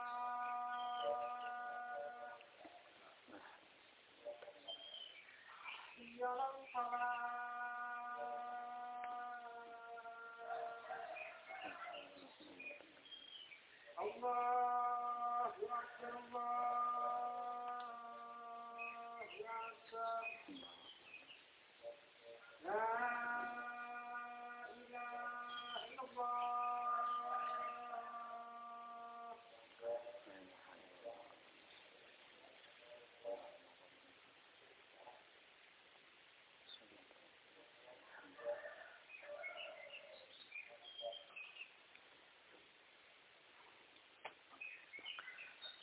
الله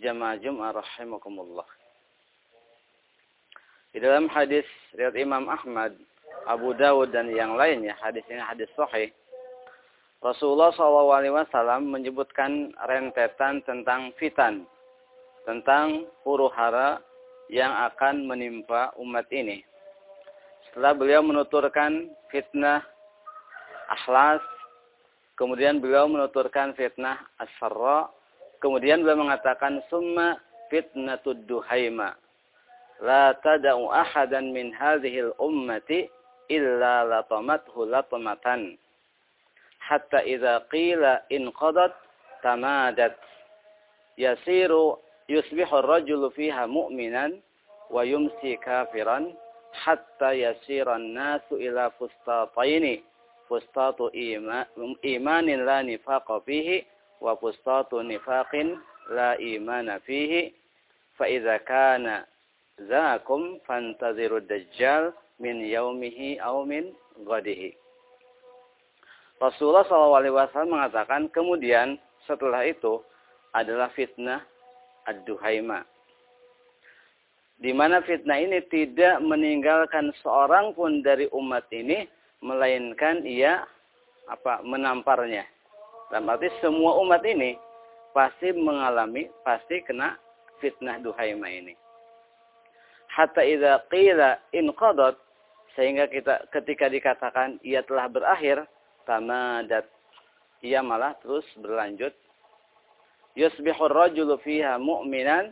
jamaah Jum'ah rahimakumullah. Di dalam hadis riwayat Imam Ahmad, Abu Dawud dan yang lainnya, hadis ini hadis sahih. Rasulullah SAW menyebutkan rentetan tentang fitan, tentang huru hara yang akan menimpa umat ini. Setelah beliau menuturkan fitnah akhlas, kemudian beliau menuturkan fitnah asfarra, Kemudian beliau mengatakan summa fitnatud duhaima. La tada'u ahadan min hadhil ummati illa latamathu latmatan. Hatta idza qila in qadat tamadat. Yasiru yusbihu ar-rajulu fiha mu'minan wa yumsi kafiran hatta yasira an-nasu ila fustataini fustatu ima, imanin la nifaqa fihi wa fustatu nifaqin la imana fihi fa idza kana zakum fantaziru dajjal min yaumihi aw min ghadihi Rasulullah SAW mengatakan kemudian setelah itu adalah fitnah ad-duhaima. Di mana fitnah ini tidak meninggalkan seorang pun dari umat ini melainkan ia apa menamparnya. Dan berarti semua umat ini pasti mengalami, pasti kena fitnah duhaima ini. Hatta idza qila inqadat sehingga kita ketika dikatakan ia telah berakhir tamadat. Ia malah terus berlanjut. Yusbihur rajulu fiha mu'minan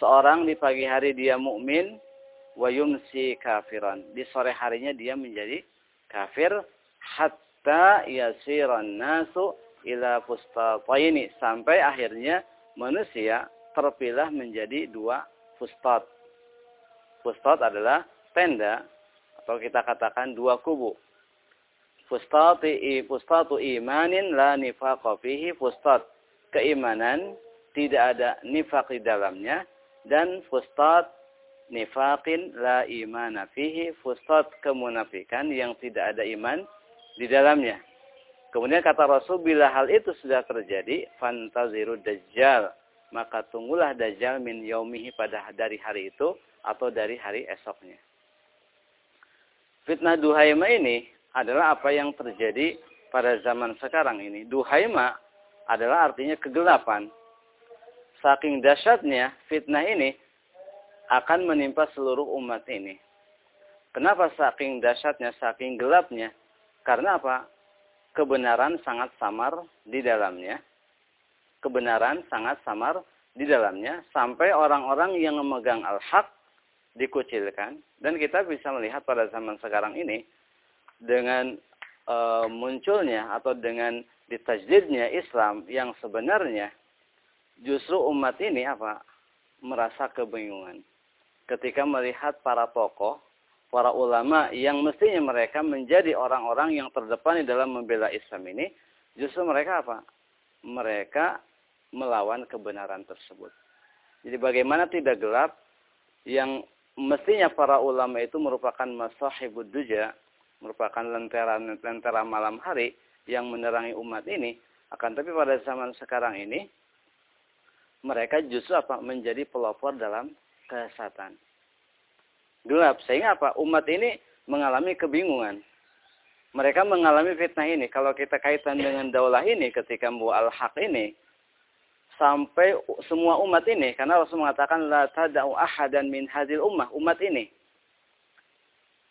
seorang di pagi hari dia mukmin wa yumsi kafiran. Di sore harinya dia menjadi kafir hatta yasiran nasu ila fustataini sampai akhirnya manusia terpilah menjadi dua fustat. Fustat adalah tenda atau kita katakan dua kubu. Fustati fustatu imanin la nifaqa fihi fustat. Keimanan tidak ada nifaq di dalamnya dan fustat nifaqin la imana fihi fustat. Kemunafikan yang tidak ada iman di dalamnya. Kemudian kata Rasul bila hal itu sudah terjadi fantaziru dajjal maka tunggulah dajjal min yaumihi pada dari hari itu atau dari hari esoknya. Fitnah duhaima ini adalah apa yang terjadi pada zaman sekarang ini. Duhaima adalah artinya kegelapan. Saking dahsyatnya fitnah ini akan menimpa seluruh umat ini. Kenapa saking dahsyatnya, saking gelapnya? Karena apa? Kebenaran sangat samar di dalamnya. Kebenaran sangat samar di dalamnya. Sampai orang-orang yang memegang al-haq dikucilkan. Dan kita bisa melihat pada zaman sekarang ini dengan e, munculnya atau dengan ditajdidnya Islam yang sebenarnya justru umat ini apa? Merasa kebingungan. Ketika melihat para tokoh para ulama yang mestinya mereka menjadi orang-orang yang terdepan di dalam membela Islam ini justru mereka apa mereka melawan kebenaran tersebut jadi bagaimana tidak gelap yang mestinya para ulama itu merupakan masahibud duja merupakan lentera-lentera malam hari yang menerangi umat ini. Akan tapi pada zaman sekarang ini, mereka justru apa menjadi pelopor dalam kesesatan. Gelap. Sehingga apa? Umat ini mengalami kebingungan. Mereka mengalami fitnah ini. Kalau kita kaitan dengan daulah ini ketika membawa al-haq ini, sampai semua umat ini, karena Rasul mengatakan, La tada'u ahadan min hadil ummah, umat ini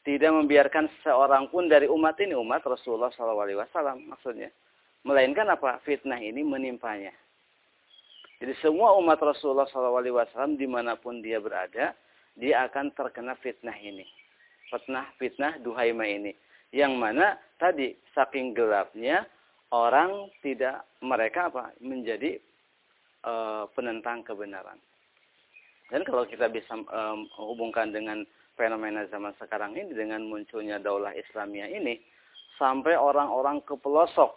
tidak membiarkan seorang pun dari umat ini umat Rasulullah SAW maksudnya melainkan apa fitnah ini menimpanya jadi semua umat Rasulullah SAW di mana pun dia berada dia akan terkena fitnah ini. Fitnah fitnah duhaima ini. Yang mana tadi saking gelapnya orang tidak mereka apa? Menjadi uh, penentang kebenaran. Dan kalau kita bisa um, hubungkan dengan fenomena zaman sekarang ini dengan munculnya daulah Islamiyah ini sampai orang-orang ke pelosok.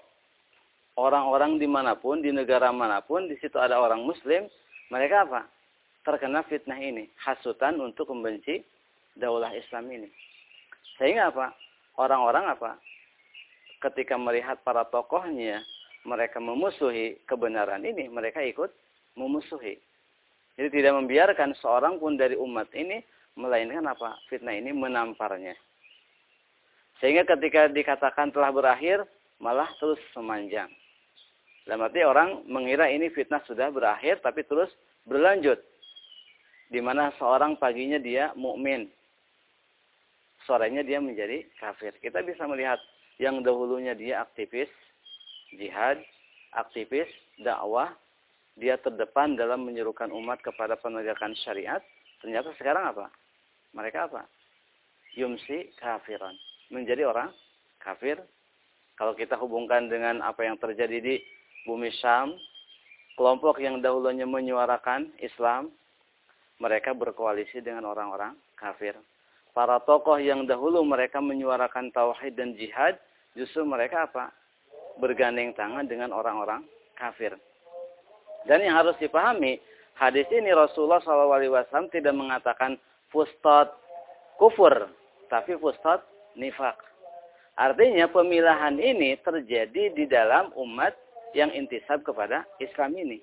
Orang-orang di mana pun di negara mana pun di situ ada orang Muslim mereka apa terkena fitnah ini hasutan untuk membenci daulah Islam ini sehingga apa orang-orang apa ketika melihat para tokohnya mereka memusuhi kebenaran ini mereka ikut memusuhi jadi tidak membiarkan seorang pun dari umat ini melainkan apa? Fitnah ini menamparnya. Sehingga ketika dikatakan telah berakhir, malah terus semanjang. Dalam arti orang mengira ini fitnah sudah berakhir, tapi terus berlanjut. Di mana seorang paginya dia mukmin, sorenya dia menjadi kafir. Kita bisa melihat yang dahulunya dia aktivis jihad, aktivis dakwah, dia terdepan dalam menyerukan umat kepada penegakan syariat. Ternyata sekarang apa? mereka apa? Yumsi kafiran. Menjadi orang kafir. Kalau kita hubungkan dengan apa yang terjadi di bumi Syam, kelompok yang dahulunya menyuarakan Islam, mereka berkoalisi dengan orang-orang kafir. Para tokoh yang dahulu mereka menyuarakan tauhid dan jihad, Justru mereka apa? Bergandeng tangan dengan orang-orang kafir. Dan yang harus dipahami, hadis ini Rasulullah SAW tidak mengatakan fustat kufur, tapi fustat nifak. Artinya pemilahan ini terjadi di dalam umat yang intisab kepada Islam ini.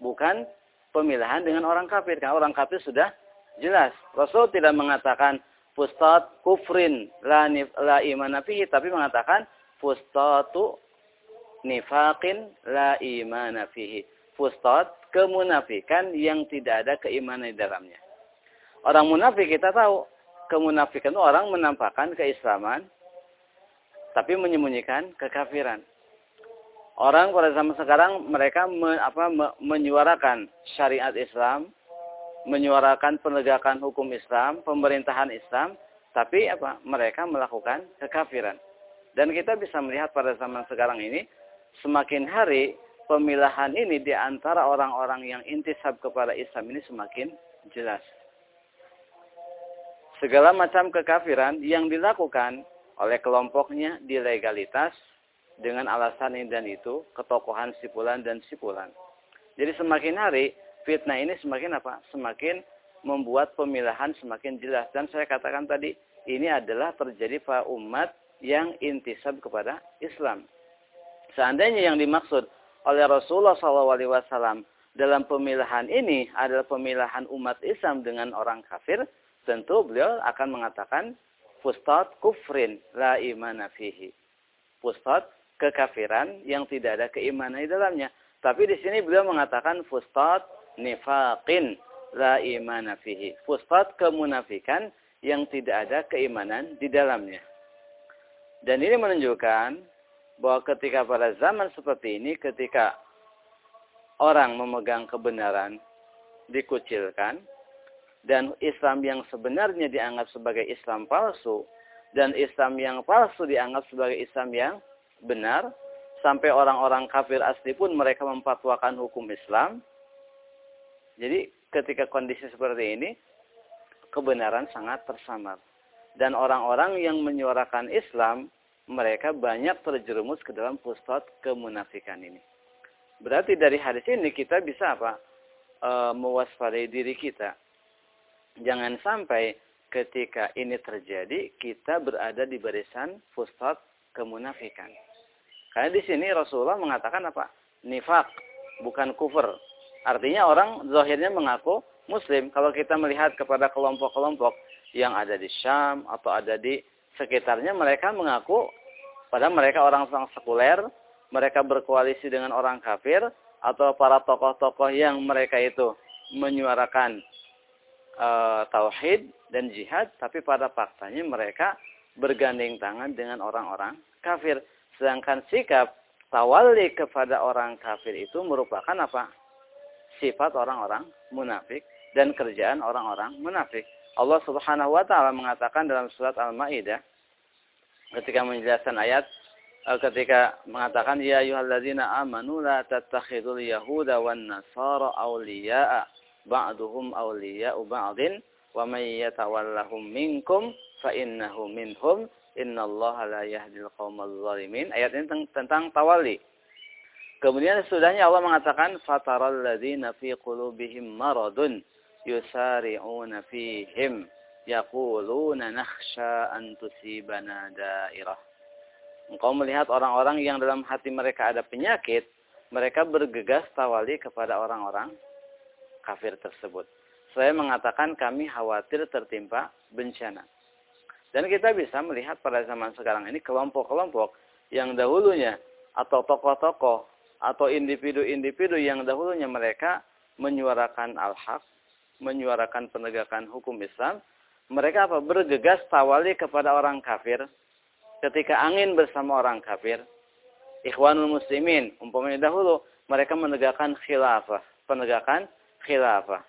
Bukan pemilahan dengan orang kafir. Karena orang kafir sudah jelas. Rasul tidak mengatakan fustat kufrin la, nif, la imana fihi. Tapi mengatakan fustatu nifaqin la imana fihi. Fustat kemunafikan yang tidak ada keimanan di dalamnya. Orang munafik kita tahu. Kemunafikan itu orang menampakkan keislaman tapi menyembunyikan kekafiran. Orang pada zaman sekarang mereka me, apa, me, menyuarakan syariat Islam, menyuarakan penegakan hukum Islam, pemerintahan Islam, tapi apa? Mereka melakukan kekafiran. Dan kita bisa melihat pada zaman sekarang ini, semakin hari pemilahan ini di antara orang-orang yang intisab kepada Islam ini semakin jelas. Segala macam kekafiran yang dilakukan oleh kelompoknya di legalitas dengan alasan ini dan itu, ketokohan sipulan dan sipulan. Jadi semakin hari fitnah ini semakin apa? Semakin membuat pemilahan semakin jelas. Dan saya katakan tadi, ini adalah terjadi pada umat yang intisab kepada Islam. Seandainya yang dimaksud oleh Rasulullah SAW dalam pemilahan ini adalah pemilahan umat Islam dengan orang kafir, tentu beliau akan mengatakan Fustat kufrin la imana fihi. Kekafiran yang tidak ada keimanan di dalamnya. Tapi di sini beliau mengatakan fustat nifaqin la imana fihi. Fustat kemunafikan yang tidak ada keimanan di dalamnya. Dan ini menunjukkan bahwa ketika pada zaman seperti ini, ketika orang memegang kebenaran dikucilkan, dan Islam yang sebenarnya dianggap sebagai Islam palsu dan Islam yang palsu dianggap sebagai Islam yang benar sampai orang-orang kafir asli pun mereka memfatwakan hukum Islam. Jadi ketika kondisi seperti ini kebenaran sangat tersamar dan orang-orang yang menyuarakan Islam mereka banyak terjerumus ke dalam pusat kemunafikan ini. Berarti dari hadis ini kita bisa apa? E, mewaspadai diri kita jangan sampai ketika ini terjadi kita berada di barisan fustat kemunafikan. Karena di sini Rasulullah mengatakan apa? Nifak, bukan kufur. Artinya orang zahirnya mengaku muslim. Kalau kita melihat kepada kelompok-kelompok yang ada di Syam atau ada di sekitarnya mereka mengaku pada mereka orang-orang sekuler, mereka berkoalisi dengan orang kafir atau para tokoh-tokoh yang mereka itu menyuarakan uh, tauhid dan jihad, tapi pada faktanya mereka bergandeng tangan dengan orang-orang kafir. Sedangkan sikap tawali kepada orang kafir itu merupakan apa? Sifat orang-orang munafik dan kerjaan orang-orang munafik. Allah Subhanahu wa taala mengatakan dalam surat Al-Maidah ketika menjelaskan ayat eh, ketika mengatakan ya ayyuhalladzina amanu la tattakhidul yahuda wan nasara awliya'a ba'duhum awliya'u ba'din wa may yatawallahum minkum fa innahu minhum innallaha la yahdil qaumal zalimin. Ayat ini tentang, tentang tawali. Kemudian sudahnya Allah mengatakan fataral ladzina fi qulubihim maradun yusari'una fihim yaquluna nakhsha an tusibana dairah. Engkau melihat orang-orang yang dalam hati mereka ada penyakit, mereka bergegas tawali kepada orang-orang kafir tersebut. Saya mengatakan kami khawatir tertimpa bencana. Dan kita bisa melihat pada zaman sekarang ini kelompok-kelompok yang dahulunya atau tokoh-tokoh atau individu-individu yang dahulunya mereka menyuarakan al-haq, menyuarakan penegakan hukum Islam, mereka apa? Bergegas tawali kepada orang kafir ketika angin bersama orang kafir. Ikhwanul muslimin, umpamanya dahulu mereka menegakkan khilafah, penegakan khilafah.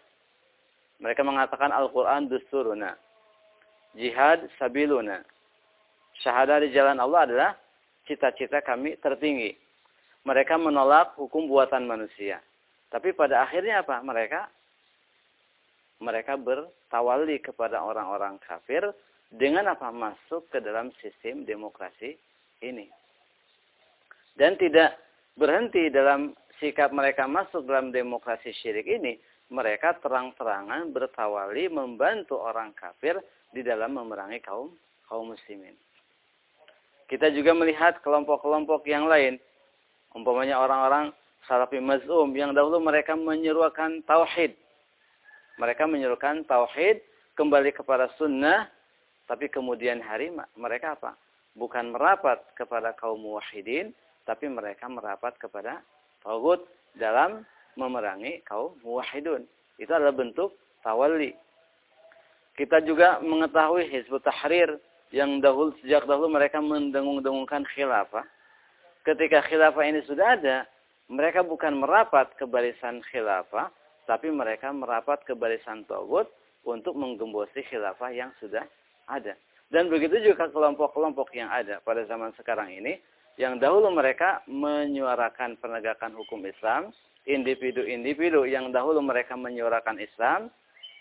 Mereka mengatakan Al-Quran dusturuna. Jihad sabiluna. Syahadah di jalan Allah adalah cita-cita kami tertinggi. Mereka menolak hukum buatan manusia. Tapi pada akhirnya apa? Mereka mereka bertawali kepada orang-orang kafir dengan apa? Masuk ke dalam sistem demokrasi ini. Dan tidak berhenti dalam sikap mereka masuk dalam demokrasi syirik ini, mereka terang-terangan bertawali membantu orang kafir di dalam memerangi kaum kaum muslimin. Kita juga melihat kelompok-kelompok yang lain. Umpamanya orang-orang salafi mazum yang dahulu mereka menyeruakan tauhid. Mereka menyerukan tauhid kembali kepada sunnah. Tapi kemudian hari mereka apa? Bukan merapat kepada kaum muwahhidin. Tapi mereka merapat kepada tauhid dalam memerangi kaum muwahhidun. Itu adalah bentuk tawali. Kita juga mengetahui Hizbut Tahrir yang dahulu sejak dahulu mereka mendengung-dengungkan khilafah. Ketika khilafah ini sudah ada, mereka bukan merapat ke barisan khilafah, tapi mereka merapat ke barisan togut untuk menggembosi khilafah yang sudah ada. Dan begitu juga kelompok-kelompok yang ada pada zaman sekarang ini, yang dahulu mereka menyuarakan penegakan hukum Islam, individu-individu yang dahulu mereka menyuarakan Islam,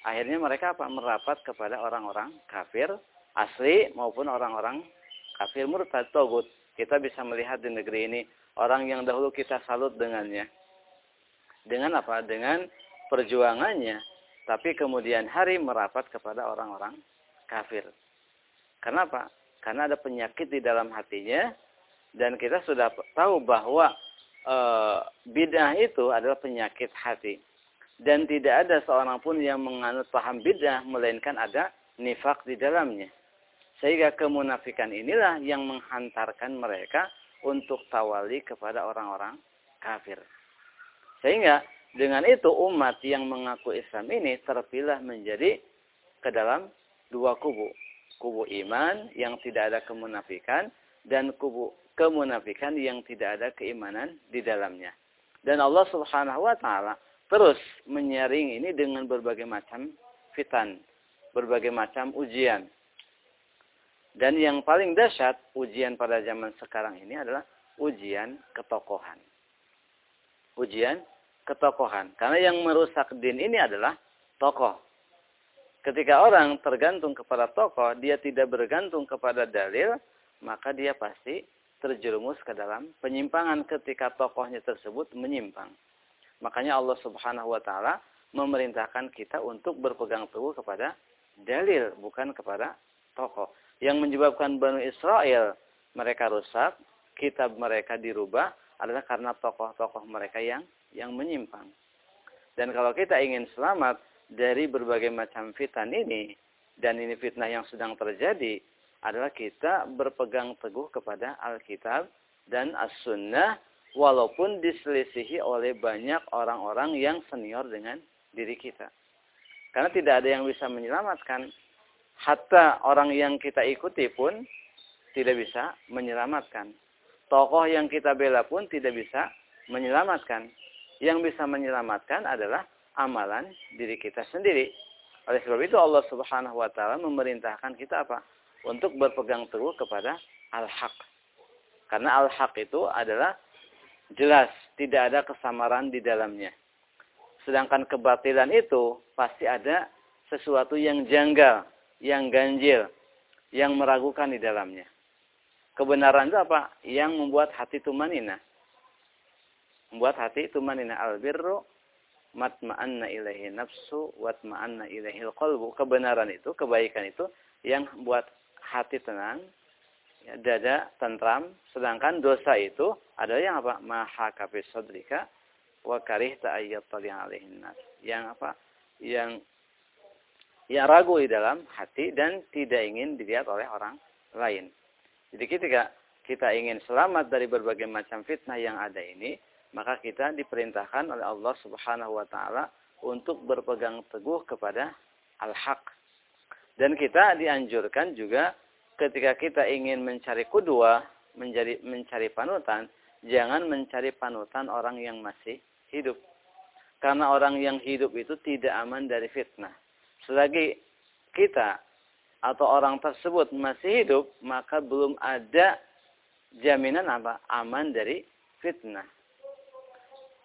akhirnya mereka apa? merapat kepada orang-orang kafir asli maupun orang-orang kafir murtad togut. Kita bisa melihat di negeri ini orang yang dahulu kita salut dengannya. Dengan apa? Dengan perjuangannya. Tapi kemudian hari merapat kepada orang-orang kafir. Kenapa? Karena ada penyakit di dalam hatinya. Dan kita sudah tahu bahwa bid'ah itu adalah penyakit hati. Dan tidak ada seorang pun yang menganut paham bid'ah. Melainkan ada nifak di dalamnya. Sehingga kemunafikan inilah yang menghantarkan mereka untuk tawali kepada orang-orang kafir. Sehingga dengan itu umat yang mengaku Islam ini terpilah menjadi ke dalam dua kubu. Kubu iman yang tidak ada kemunafikan dan kubu kemunafikan yang tidak ada keimanan di dalamnya. Dan Allah Subhanahu wa taala terus menyaring ini dengan berbagai macam fitan, berbagai macam ujian. Dan yang paling dahsyat ujian pada zaman sekarang ini adalah ujian ketokohan. Ujian ketokohan. Karena yang merusak din ini adalah tokoh. Ketika orang tergantung kepada tokoh, dia tidak bergantung kepada dalil, maka dia pasti terjerumus ke dalam penyimpangan ketika tokohnya tersebut menyimpang. Makanya Allah Subhanahu wa taala memerintahkan kita untuk berpegang teguh kepada dalil bukan kepada tokoh yang menyebabkan Banu Israel mereka rusak, kitab mereka dirubah adalah karena tokoh-tokoh mereka yang yang menyimpang. Dan kalau kita ingin selamat dari berbagai macam fitan ini, dan ini fitnah yang sedang terjadi, adalah kita berpegang teguh kepada Alkitab dan As-Sunnah, walaupun diselisihi oleh banyak orang-orang yang senior dengan diri kita. Karena tidak ada yang bisa menyelamatkan hatta orang yang kita ikuti pun tidak bisa menyelamatkan. Tokoh yang kita bela pun tidak bisa menyelamatkan. Yang bisa menyelamatkan adalah amalan diri kita sendiri. Oleh sebab itu Allah Subhanahu wa taala memerintahkan kita apa? Untuk berpegang teguh kepada al-haq. Karena al-haq itu adalah jelas, tidak ada kesamaran di dalamnya. Sedangkan kebatilan itu pasti ada sesuatu yang janggal, yang ganjil, yang meragukan di dalamnya. Kebenaran itu apa? Yang membuat hati tumanina. Membuat hati tumanina albirru matma'anna ilaihi nafsu watma'anna ilaihi qalbu. Kebenaran itu, kebaikan itu yang membuat hati tenang, ya, dada tentram, sedangkan dosa itu adalah yang apa? Maha kafis sodrika wa karihta ayyatali alaihin nas. Yang apa? Yang yang ragu di dalam hati dan tidak ingin dilihat oleh orang lain. Jadi ketika kita ingin selamat dari berbagai macam fitnah yang ada ini, maka kita diperintahkan oleh Allah Subhanahu wa taala untuk berpegang teguh kepada al-haq. Dan kita dianjurkan juga ketika kita ingin mencari kedua, menjadi mencari panutan, jangan mencari panutan orang yang masih hidup. Karena orang yang hidup itu tidak aman dari fitnah selagi kita atau orang tersebut masih hidup, maka belum ada jaminan apa? Aman dari fitnah.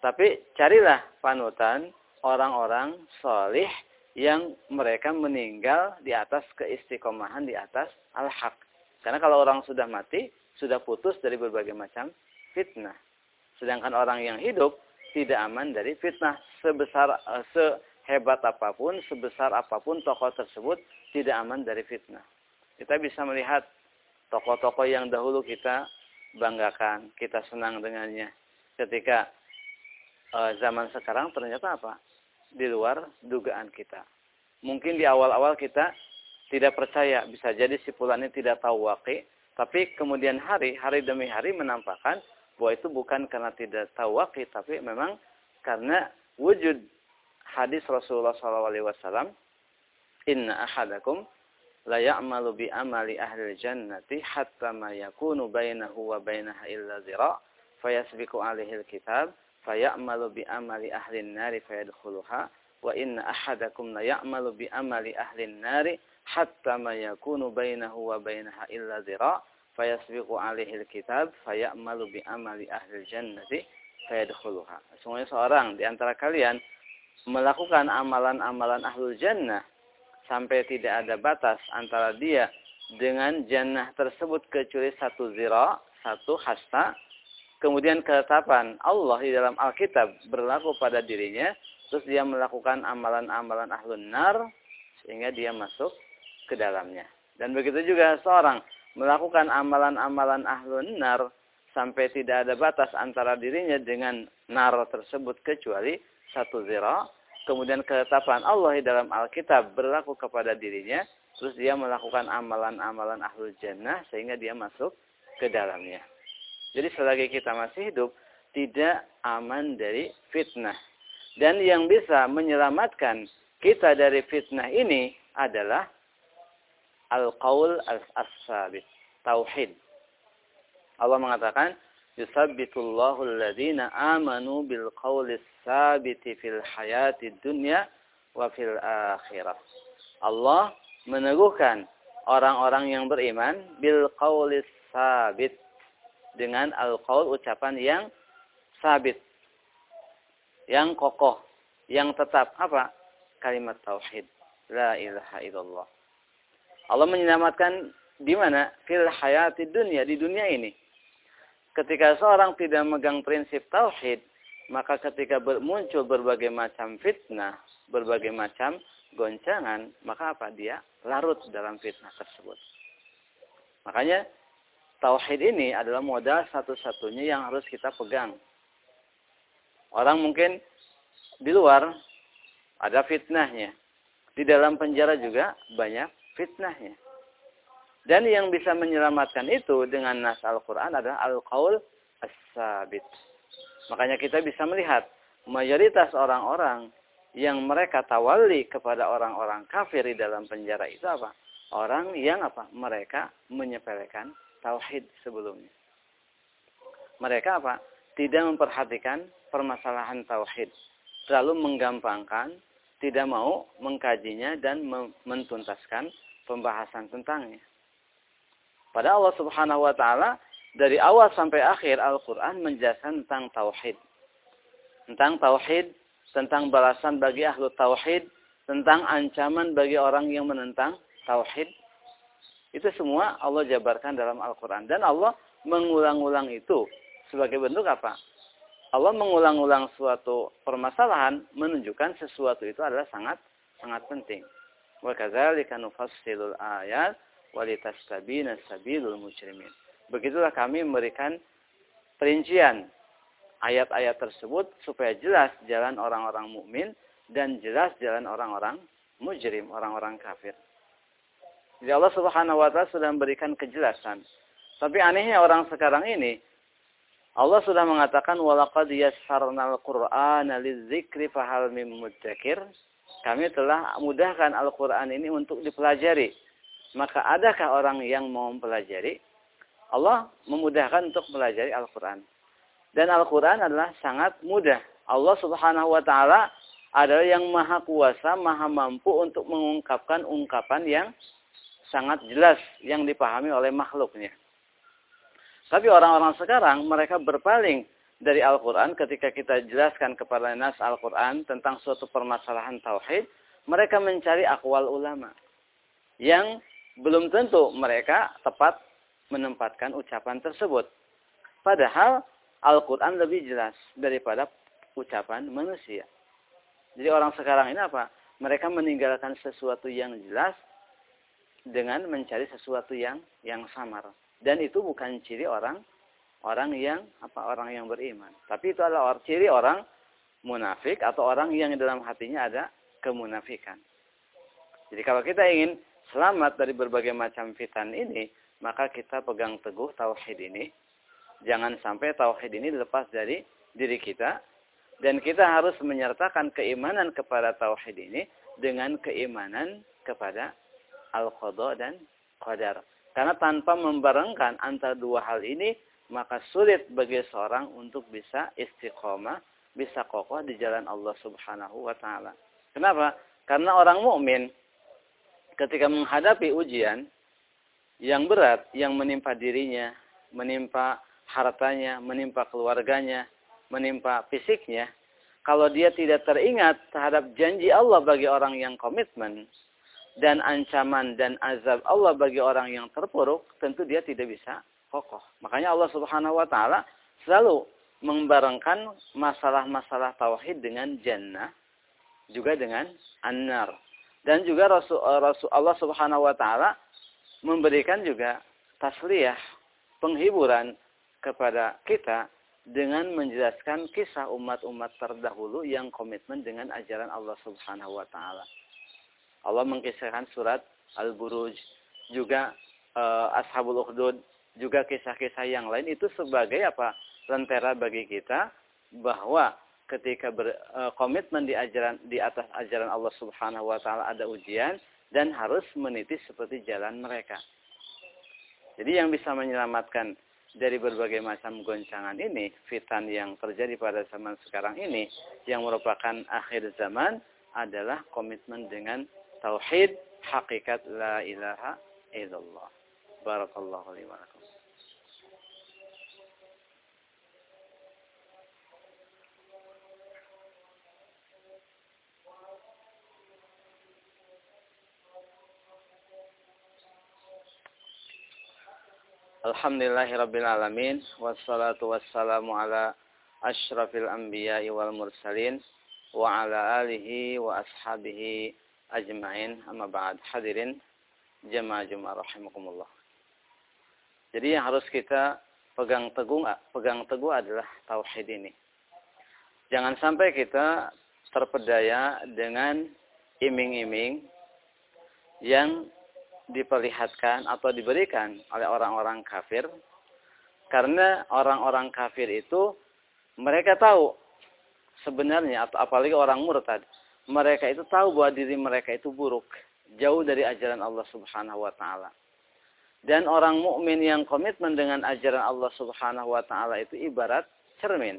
Tapi carilah panutan orang-orang solih yang mereka meninggal di atas keistiqomahan di atas al-haq. Karena kalau orang sudah mati, sudah putus dari berbagai macam fitnah. Sedangkan orang yang hidup tidak aman dari fitnah sebesar uh, sehebat apa pun, sebesar apa pun tokoh tersebut tidak aman dari fitnah. Kita bisa melihat tokoh-tokoh yang dahulu kita banggakan, kita senang dengannya. Ketika uh, zaman sekarang ternyata apa? Di luar dugaan kita. Mungkin di awal-awal kita tidak percaya, bisa jadi si ini tidak tahu wakil, tapi kemudian hari, hari demi hari menampakkan bahwa itu bukan karena tidak tahu wakil, tapi memang karena wujud hadis Rasulullah SAW, Inna ahadakum la ya'malu bi amali ahli jannati hatta ma yakunu bainahu wa bainaha illa zira' fayasbiqu alaihi alkitab fayamalu bi amali ahli nari fayadkhuluha wa inna ahadakum la ya'malu bi amali ahli nari hatta ma yakunu bainahu wa bainaha illa zira' fayasbiqu alaihi alkitab fayamalu bi amali ahli jannati fayadkhuluha semuanya seorang di antara kalian melakukan amalan-amalan ahlul jannah sampai tidak ada batas antara dia dengan jannah tersebut kecuali satu zira, satu hasta. Kemudian ketetapan Allah di dalam Alkitab berlaku pada dirinya. Terus dia melakukan amalan-amalan ahlun nar. Sehingga dia masuk ke dalamnya. Dan begitu juga seorang melakukan amalan-amalan ahlun nar. Sampai tidak ada batas antara dirinya dengan nar tersebut kecuali satu zira kemudian ketetapan Allah di dalam Alkitab berlaku kepada dirinya, terus dia melakukan amalan-amalan ahlul jannah sehingga dia masuk ke dalamnya. Jadi selagi kita masih hidup, tidak aman dari fitnah. Dan yang bisa menyelamatkan kita dari fitnah ini adalah al-qaul as-sabit, tauhid. Allah mengatakan, yusabbitullahu alladhina amanu bil qawli sabiti fil hayati dunya wa fil akhirah. Allah meneguhkan orang-orang yang beriman bil qawli sabit dengan al-qaul ucapan yang sabit yang kokoh yang tetap. Apa? Kalimat tauhid. La ilaha illallah. Allah menyelamatkan di mana? Fil hayati dunia di dunia ini. Ketika seorang tidak megang prinsip tauhid, maka ketika muncul berbagai macam fitnah, berbagai macam goncangan, maka apa? Dia larut dalam fitnah tersebut. Makanya tauhid ini adalah modal satu-satunya yang harus kita pegang. Orang mungkin di luar ada fitnahnya. Di dalam penjara juga banyak fitnahnya. Dan yang bisa menyelamatkan itu dengan nas Al-Quran adalah Al-Qaul As-Sabit. Makanya kita bisa melihat mayoritas orang-orang yang mereka tawali kepada orang-orang kafir di dalam penjara itu apa? Orang yang apa? Mereka menyepelekan tauhid sebelumnya. Mereka apa? Tidak memperhatikan permasalahan tauhid. Selalu menggampangkan, tidak mau mengkajinya dan mentuntaskan pembahasan tentangnya. Pada Allah Subhanahu wa taala dari awal sampai akhir Al-Qur'an menjelaskan tentang tauhid. Tentang tauhid, tentang balasan bagi ahlu tauhid, tentang ancaman bagi orang yang menentang tauhid. Itu semua Allah jabarkan dalam Al-Qur'an dan Allah mengulang-ulang itu sebagai bentuk apa? Allah mengulang-ulang suatu permasalahan menunjukkan sesuatu itu adalah sangat sangat penting. Wa kadzalika nufassilul ayat walitastabina sabilul mujrimin. Begitulah kami memberikan perincian ayat-ayat tersebut supaya jelas jalan orang-orang mukmin dan jelas jalan orang-orang mujrim, orang-orang kafir. Jadi Allah Subhanahu wa taala sudah memberikan kejelasan. Tapi anehnya orang sekarang ini Allah sudah mengatakan walaqad yassarnal qur'ana lidzikri fahal mim mudzakir. Kami telah mudahkan Al-Qur'an ini untuk dipelajari maka adakah orang yang mau mempelajari? Allah memudahkan untuk mempelajari Al-Quran. Dan Al-Quran adalah sangat mudah. Allah subhanahu wa ta'ala adalah yang maha kuasa, maha mampu untuk mengungkapkan ungkapan yang sangat jelas yang dipahami oleh makhluknya. Tapi orang-orang sekarang mereka berpaling dari Al-Quran ketika kita jelaskan kepada nas Al-Quran tentang suatu permasalahan tauhid, mereka mencari akwal ulama yang belum tentu mereka tepat menempatkan ucapan tersebut. Padahal Al-Quran lebih jelas daripada ucapan manusia. Jadi orang sekarang ini apa? Mereka meninggalkan sesuatu yang jelas dengan mencari sesuatu yang yang samar. Dan itu bukan ciri orang orang yang apa orang yang beriman. Tapi itu adalah ciri orang munafik atau orang yang dalam hatinya ada kemunafikan. Jadi kalau kita ingin selamat dari berbagai macam fitan ini, maka kita pegang teguh tauhid ini. Jangan sampai tauhid ini lepas dari diri kita dan kita harus menyertakan keimanan kepada tauhid ini dengan keimanan kepada al-qada dan qadar. Karena tanpa membarengkan antara dua hal ini, maka sulit bagi seorang untuk bisa istiqomah, bisa kokoh di jalan Allah Subhanahu wa taala. Kenapa? Karena orang mukmin ketika menghadapi ujian yang berat yang menimpa dirinya, menimpa hartanya, menimpa keluarganya, menimpa fisiknya, kalau dia tidak teringat terhadap janji Allah bagi orang yang komitmen dan ancaman dan azab Allah bagi orang yang terpuruk, tentu dia tidak bisa kokoh. Makanya Allah Subhanahu wa taala selalu membarengkan masalah-masalah tauhid dengan jannah juga dengan annar. Dan juga Rasul, Rasul Allah Subhanahu wa taala memberikan juga tasliyah, penghiburan kepada kita dengan menjelaskan kisah umat-umat terdahulu yang komitmen dengan ajaran Allah Subhanahu wa taala. Allah mengkisahkan surat Al-Buruj, juga uh, Ashabul Ukhdud, juga kisah-kisah yang lain itu sebagai apa? lentera bagi kita bahwa ketika berkomitmen di ajaran di atas ajaran Allah Subhanahu wa taala ada ujian dan harus meniti seperti jalan mereka. Jadi yang bisa menyelamatkan dari berbagai macam goncangan ini, fitan yang terjadi pada zaman sekarang ini, yang merupakan akhir zaman, adalah komitmen dengan tauhid, hakikat la ilaha illallah. Barakallahu li wa Alhamdulillahirabbil alamin wassalatu wassalamu ala asyrafil anbiya'i wal mursalin wa ala alihi wa ashabihi ajmain amma ba'd hadirin jemaah jemaah rahimakumullah. Jadi yang harus kita pegang teguh pegang teguh adalah tauhid ini. Jangan sampai kita terpedaya dengan iming-iming yang diperlihatkan atau diberikan oleh orang-orang kafir karena orang-orang kafir itu mereka tahu sebenarnya atau apalagi orang murtad mereka itu tahu bahwa diri mereka itu buruk jauh dari ajaran Allah Subhanahu wa taala dan orang mukmin yang komitmen dengan ajaran Allah Subhanahu wa taala itu ibarat cermin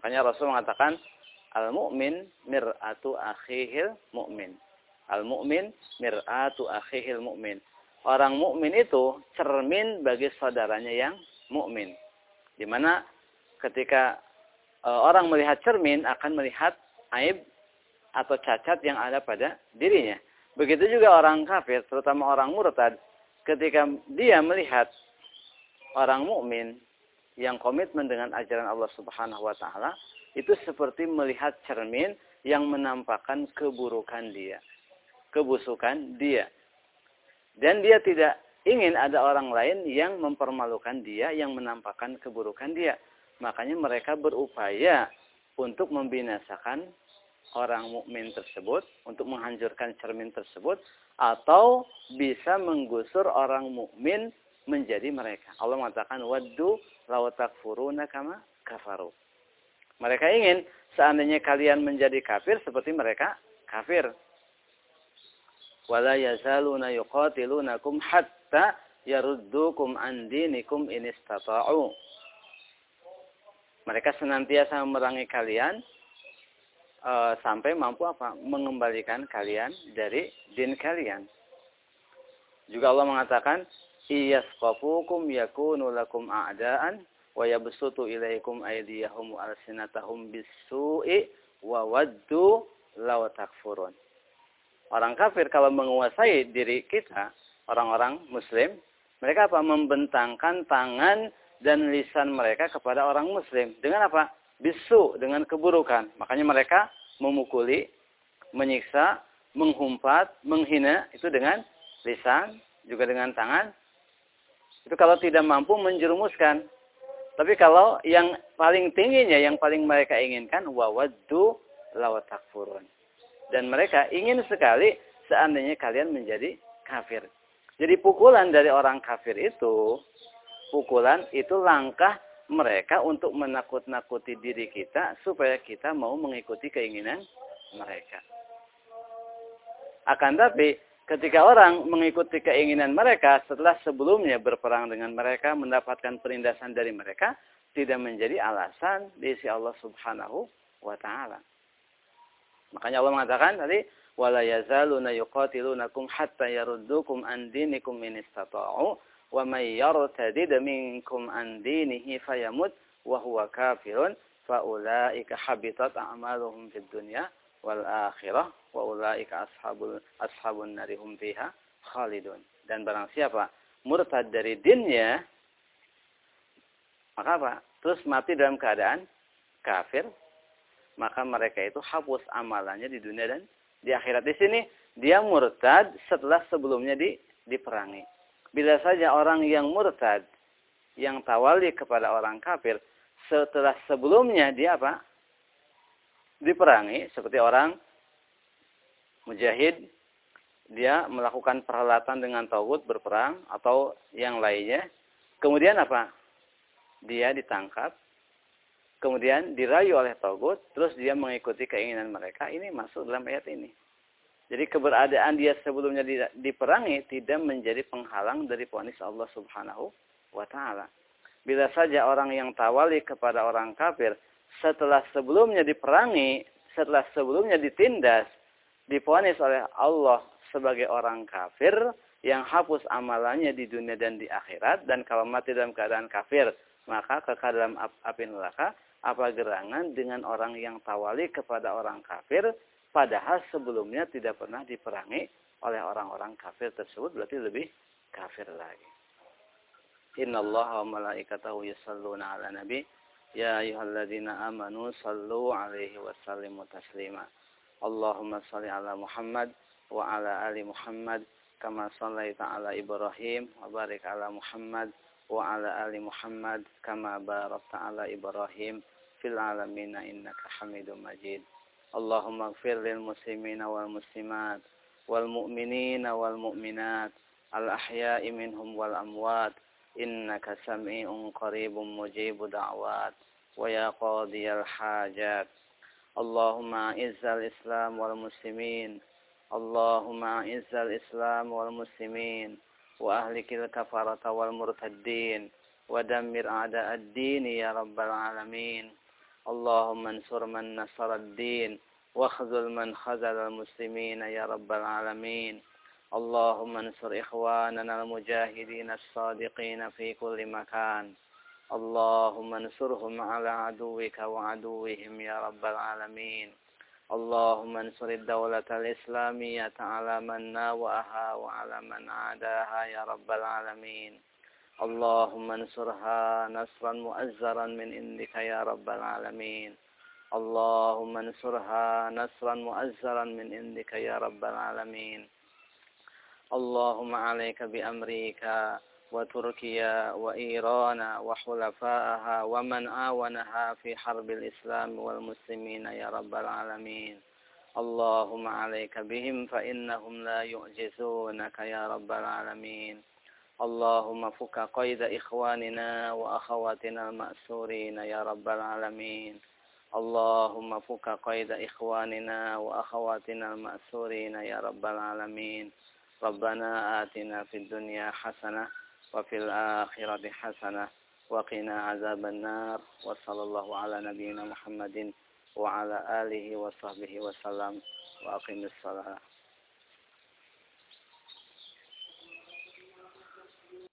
makanya Rasul mengatakan al mukmin mir'atu akhihil mukmin Al-mu'min mir'atu akhihil mu'min. Orang mukmin itu cermin bagi saudaranya yang mukmin. Di mana ketika e, orang melihat cermin akan melihat aib atau cacat yang ada pada dirinya. Begitu juga orang kafir, terutama orang murtad, ketika dia melihat orang mukmin yang komitmen dengan ajaran Allah Subhanahu wa taala, itu seperti melihat cermin yang menampakkan keburukan dia kebusukan dia. Dan dia tidak ingin ada orang lain yang mempermalukan dia, yang menampakkan keburukan dia. Makanya mereka berupaya untuk membinasakan orang mukmin tersebut, untuk menghancurkan cermin tersebut, atau bisa menggusur orang mukmin menjadi mereka. Allah mengatakan, Waddu lawatakfuruna kama kafaru. Mereka ingin seandainya kalian menjadi kafir seperti mereka kafir wala yazaluna yuqatilunakum hatta yaruddukum an dinikum in. Mereka senantiasa memerangi kalian uh, sampai mampu apa? Mengembalikan kalian dari din kalian. Juga Allah mengatakan, "Iyasqafukum yakunu lakum a'daan wa yabsutu ilaikum aydiyahum alsinatahum bis-su'i wa waddu law takfurun." Orang kafir kalau menguasai diri kita, orang-orang muslim, Mereka apa? Membentangkan tangan dan lisan mereka kepada orang muslim. Dengan apa? Bisu, dengan keburukan. Makanya mereka memukuli, menyiksa, menghumpat, menghina, itu dengan lisan, juga dengan tangan. Itu kalau tidak mampu menjerumuskan. Tapi kalau yang paling tingginya, yang paling mereka inginkan, wawaddu lawatakfurun. Dan mereka ingin sekali seandainya kalian menjadi kafir. Jadi pukulan dari orang kafir itu, pukulan itu langkah mereka untuk menakut-nakuti diri kita supaya kita mau mengikuti keinginan mereka. Akan tapi ketika orang mengikuti keinginan mereka setelah sebelumnya berperang dengan mereka, mendapatkan perindasan dari mereka, tidak menjadi alasan di sisi Allah Subhanahu wa taala. Makanya Allah mengatakan tadi wala yazaluna yuqatilunakum hatta yaruddukum an dinikum in istata'u an dinihi fayamut wa huwa kafirun fa ulaika habitat a'maluhum fid dunya wal akhirah wa ulaika ashabul ashabun narihum fiha khalidun dan barang siapa murtad dari dinnya maka apa terus mati dalam keadaan kafir maka mereka itu hapus amalannya di dunia dan di akhirat. Di sini dia murtad setelah sebelumnya di, diperangi. Bila saja orang yang murtad, yang tawali kepada orang kafir, setelah sebelumnya dia apa? Diperangi, seperti orang mujahid, dia melakukan perhelatan dengan tauhid berperang atau yang lainnya. Kemudian apa? Dia ditangkap, kemudian dirayu oleh Togut, terus dia mengikuti keinginan mereka, ini masuk dalam ayat ini. Jadi keberadaan dia sebelumnya diperangi tidak menjadi penghalang dari ponis Allah Subhanahu wa taala. Bila saja orang yang tawali kepada orang kafir setelah sebelumnya diperangi, setelah sebelumnya ditindas, diponis oleh Allah sebagai orang kafir yang hapus amalannya di dunia dan di akhirat dan kalau mati dalam keadaan kafir maka kekal dalam api neraka apa gerangan dengan orang yang tawali kepada orang kafir padahal sebelumnya tidak pernah diperangi oleh orang-orang kafir tersebut berarti lebih kafir lagi. Inna Allah wa malaikatahu yusalluna ala nabi ya ayyuhalladzina amanu sallu alaihi wa sallimu taslima. Allahumma salli ala Muhammad wa ala ali Muhammad kama sallaita ala Ibrahim wa barik ala Muhammad wa ala ali Muhammad kama barakta ala Ibrahim fil alamin innaka hamidum majid Allahumma ighfir lil muslimina wal muslimat wal mu'minina wal mu'minat al ahya'i minhum wal amwat innaka sami'un qaribun mujibu da'wat wa ya qadiyal hajat Allahumma izzal islam wal muslimin Allahumma izzal islam wal muslimin اللهم انصر من نصر الدين واخذل من خذل المسلمين يا رب العالمين. اللهم انصر إخواننا المجاهدين الصادقين في كل مكان. اللهم انصرهم على عدوك وعدوهم يا رب العالمين. اللهم انصر الدولة الإسلامية على من ناوأها وعلى من عاداها يا رب العالمين. اللهم انصرها نصرا مؤزرا من عندك يا رب العالمين. اللهم انصرها نصرا مؤزرا من عندك يا رب العالمين. اللهم عليك بأمريكا وتركيا وإيران وحلفائها ومن آونها في حرب الإسلام والمسلمين يا رب العالمين. اللهم عليك بهم فإنهم لا يعجزونك يا رب العالمين. اللهم فك قيد إخواننا وأخواتنا المأسورين يا رب العالمين. اللهم فك قيد إخواننا وأخواتنا المأسورين يا رب العالمين. ربنا آتنا في الدنيا حسنة وفي الآخرة حسنة وقنا عذاب النار. وصلى الله على نبينا محمد وعلى آله وصحبه وسلم. وأقم الصلاة.